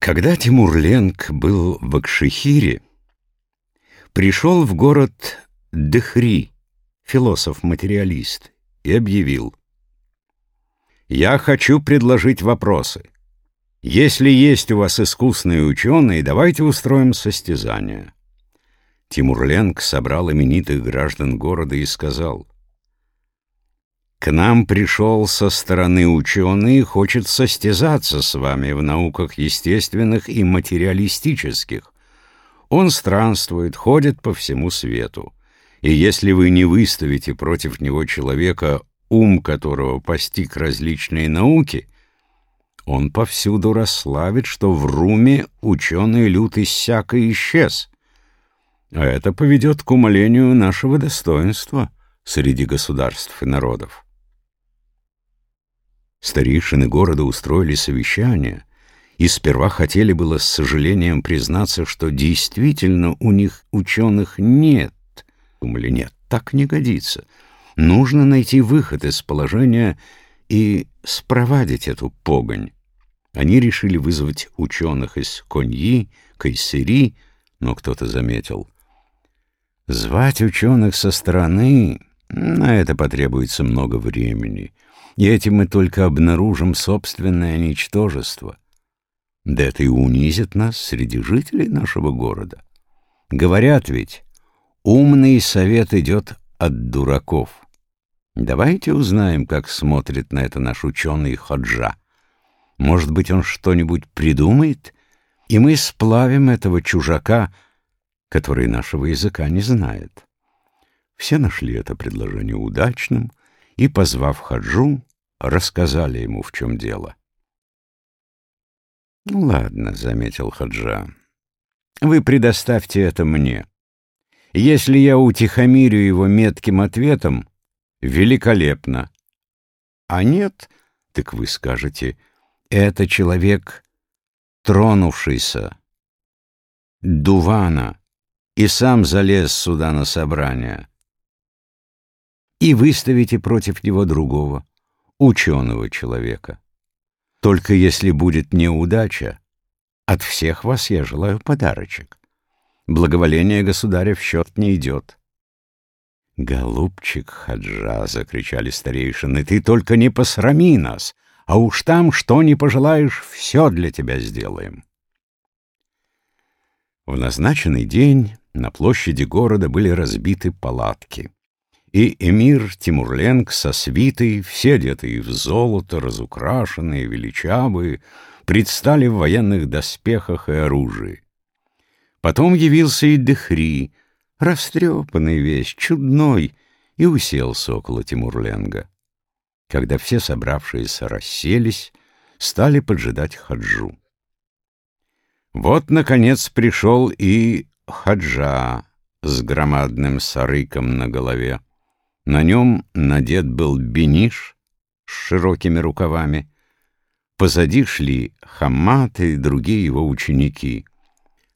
Когда Тимурленг был в Акшихире, пришел в город Дехри, философ-материалист, и объявил. «Я хочу предложить вопросы. Если есть у вас искусные ученые, давайте устроим состязание». Тимурленг собрал именитых граждан города и сказал. К нам пришел со стороны ученый и хочет состязаться с вами в науках естественных и материалистических. Он странствует, ходит по всему свету. И если вы не выставите против него человека, ум которого постиг различные науки, он повсюду расславит, что в Руме ученый люд иссяк и исчез. А это поведет к умалению нашего достоинства среди государств и народов. Старейшины города устроили совещание и сперва хотели было с сожалением признаться, что действительно у них ученых нет. Думали, нет, так не годится. Нужно найти выход из положения и спровадить эту погонь. Они решили вызвать ученых из Коньи, Кайсери, но кто-то заметил. Звать ученых со стороны, на это потребуется много времени — и этим мы только обнаружим собственное ничтожество. Да это и унизит нас среди жителей нашего города. Говорят ведь, умный совет идет от дураков. Давайте узнаем, как смотрит на это наш ученый Ходжа. Может быть, он что-нибудь придумает, и мы сплавим этого чужака, который нашего языка не знает. Все нашли это предложение удачным, и, позвав Хаджу, рассказали ему, в чем дело. «Ну ладно», — заметил Хаджа, — «вы предоставьте это мне. Если я утихомирю его метким ответом, великолепно. А нет, так вы скажете, это человек, тронувшийся, Дувана, и сам залез сюда на собрание и выставите против него другого, ученого человека. Только если будет неудача, от всех вас я желаю подарочек. Благоволение государя в счет не идет. «Голубчик Хаджа!» — закричали старейшины. «Ты только не посрами нас, а уж там, что не пожелаешь, все для тебя сделаем». В назначенный день на площади города были разбиты палатки и эмир Тимурленг со свитой, все одетые в золото, разукрашенные, величавые, предстали в военных доспехах и оружии. Потом явился и Дехри, растрепанный весь, чудной, и уселся около Тимурленга. Когда все собравшиеся расселись, стали поджидать Хаджу. Вот, наконец, пришел и Хаджа с громадным сарыком на голове. На нем надет был бениш с широкими рукавами. Позади шли Хамат и другие его ученики.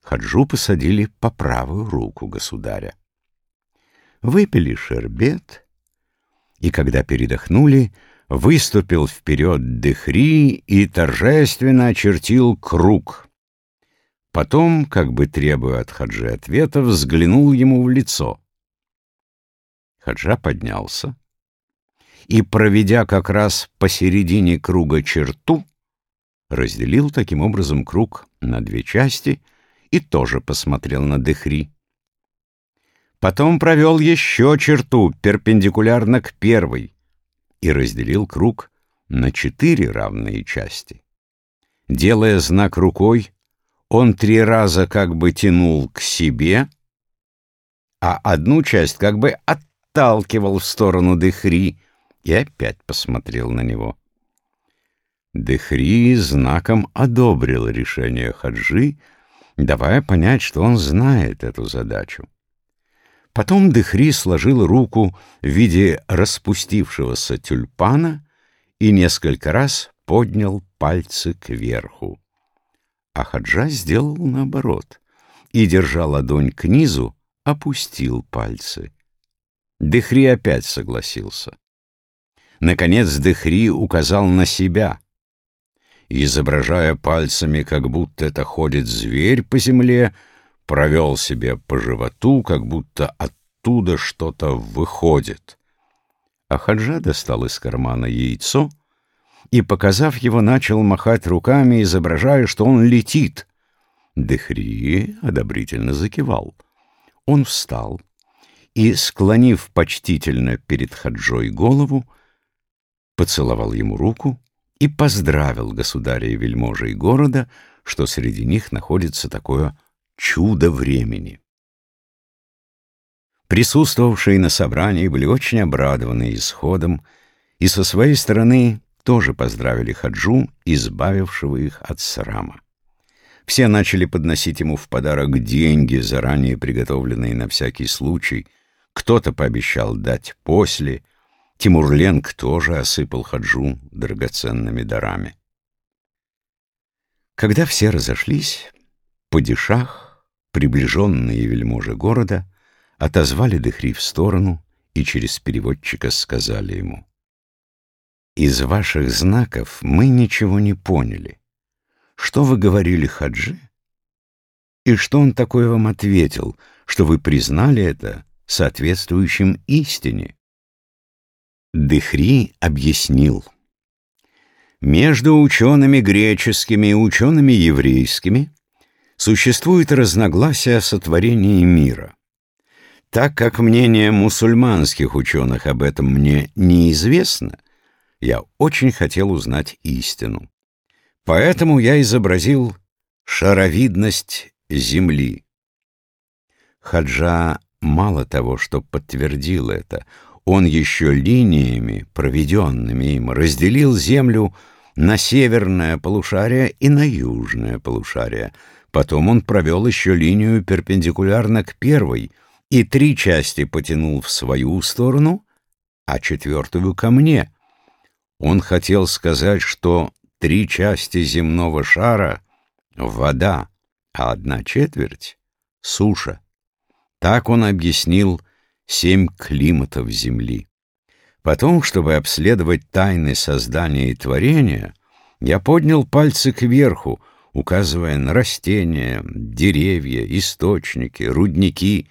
Хаджу посадили по правую руку государя. Выпили шербет, и когда передохнули, выступил вперед Дехри и торжественно очертил круг. Потом, как бы требуя от Хаджи ответа, взглянул ему в лицо — Хаджа поднялся и, проведя как раз посередине круга черту, разделил таким образом круг на две части и тоже посмотрел на Дехри. Потом провел еще черту перпендикулярно к первой и разделил круг на четыре равные части. Делая знак рукой, он три раза как бы тянул к себе, а одну часть как бы от отталкивал в сторону Дехри и опять посмотрел на него. Дехри знаком одобрил решение Хаджи, давая понять, что он знает эту задачу. Потом Дехри сложил руку в виде распустившегося тюльпана и несколько раз поднял пальцы кверху. А Хаджа сделал наоборот и, держа ладонь к низу, опустил пальцы. Дехри опять согласился. Наконец Дехри указал на себя. изображая пальцами, как будто это ходит зверь по земле, провел себе по животу, как будто оттуда что-то выходит. А Хаджа достал из кармана яйцо и, показав его, начал махать руками, изображая, что он летит. Дехри одобрительно закивал. Он встал и, склонив почтительно перед Хаджой голову, поцеловал ему руку и поздравил государя и вельможей города, что среди них находится такое чудо времени. Присутствовавшие на собрании были очень обрадованы исходом и со своей стороны тоже поздравили Хаджу, избавившего их от срама. Все начали подносить ему в подарок деньги, заранее приготовленные на всякий случай. Кто-то пообещал дать после. Тимурленг тоже осыпал Хаджу драгоценными дарами. Когда все разошлись, падишах, приближенные вельможи города, отозвали Дехри в сторону и через переводчика сказали ему, «Из ваших знаков мы ничего не поняли. Что вы говорили Хаджи? И что он такое вам ответил, что вы признали это соответствующим истине?» Дехри объяснил. Между учеными греческими и учеными еврейскими существует разногласие о сотворении мира. Так как мнение мусульманских ученых об этом мне неизвестно, я очень хотел узнать истину. Поэтому я изобразил шаровидность Земли. Хаджа мало того, что подтвердил это, он еще линиями, проведенными им, разделил Землю на северное полушарие и на южное полушарие. Потом он провел еще линию перпендикулярно к первой и три части потянул в свою сторону, а четвертую ко мне. Он хотел сказать, что три части земного шара — вода, а одна четверть — суша. Так он объяснил семь климатов Земли. Потом, чтобы обследовать тайны создания и творения, я поднял пальцы кверху, указывая на растения, деревья, источники, рудники,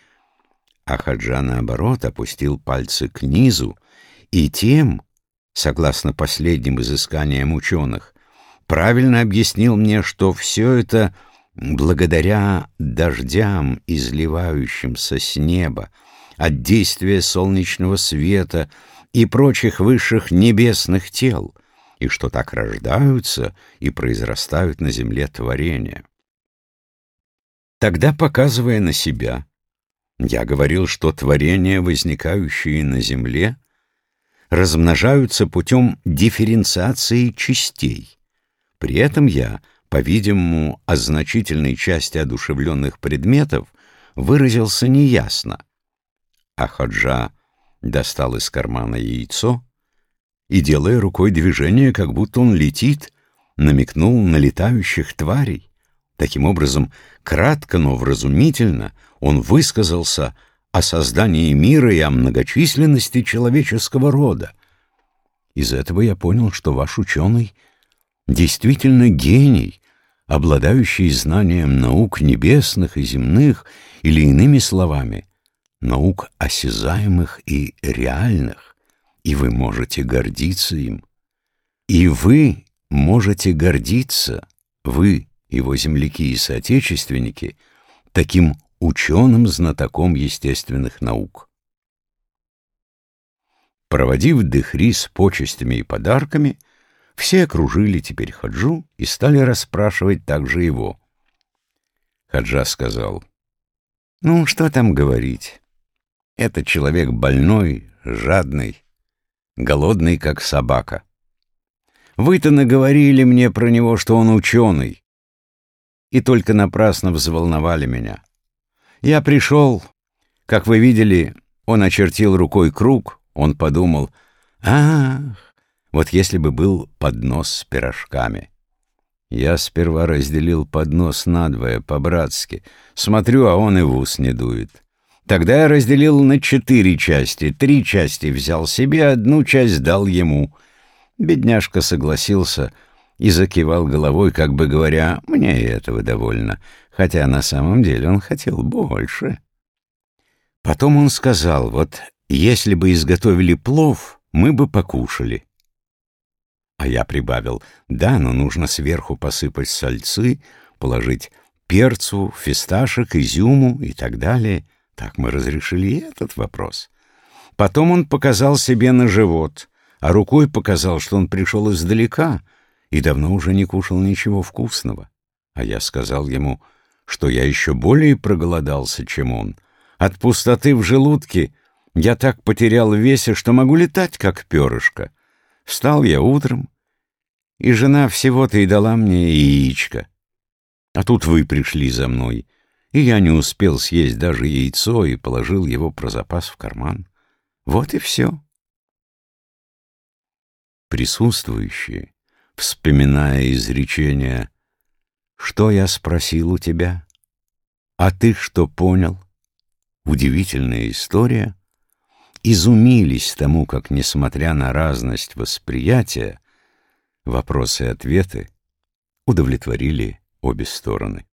а Хаджа, наоборот, опустил пальцы к низу, и тем, согласно последним изысканиям ученых, правильно объяснил мне, что все это благодаря дождям, изливающимся с неба, от действия солнечного света и прочих высших небесных тел, и что так рождаются и произрастают на земле творения. Тогда, показывая на себя, я говорил, что творения, возникающие на земле, размножаются путем дифференциации частей. При этом я, по-видимому, о значительной части одушевленных предметов выразился неясно, а Хаджа достал из кармана яйцо и, делая рукой движение, как будто он летит, намекнул на летающих тварей. Таким образом, кратко, но вразумительно он высказался о создании мира и о многочисленности человеческого рода. Из этого я понял, что ваш ученый действительно гений, обладающий знанием наук небесных и земных, или иными словами, наук осязаемых и реальных, и вы можете гордиться им. И вы можете гордиться, вы, его земляки и соотечественники, таким ученым-знатоком естественных наук. Проводив Дехри с почестями и подарками, все окружили теперь Хаджу и стали расспрашивать также его. Хаджа сказал, «Ну, что там говорить? Это человек больной, жадный, голодный, как собака. Вы-то наговорили мне про него, что он ученый, и только напрасно взволновали меня. Я пришел, как вы видели, он очертил рукой круг, он подумал, «Ах, вот если бы был поднос с пирожками». Я сперва разделил поднос надвое, по-братски. Смотрю, а он и в ус не дует. Тогда я разделил на четыре части. Три части взял себе, одну часть дал ему. Бедняжка согласился, и закивал головой, как бы говоря, «Мне этого довольно», хотя на самом деле он хотел больше. Потом он сказал, «Вот если бы изготовили плов, мы бы покушали». А я прибавил, «Да, но нужно сверху посыпать сальцы, положить перцу, фисташек, изюму и так далее». Так мы разрешили этот вопрос. Потом он показал себе на живот, а рукой показал, что он пришел издалека и давно уже не кушал ничего вкусного. А я сказал ему, что я еще более проголодался, чем он. От пустоты в желудке я так потерял весе, что могу летать, как перышко. Встал я утром, и жена всего-то и дала мне яичко. А тут вы пришли за мной, и я не успел съесть даже яйцо и положил его про запас в карман. Вот и все. Присутствующие, вспоминая изречение «Что я спросил у тебя? А ты что понял?» Удивительная история. Изумились тому, как, несмотря на разность восприятия, вопросы и ответы удовлетворили обе стороны.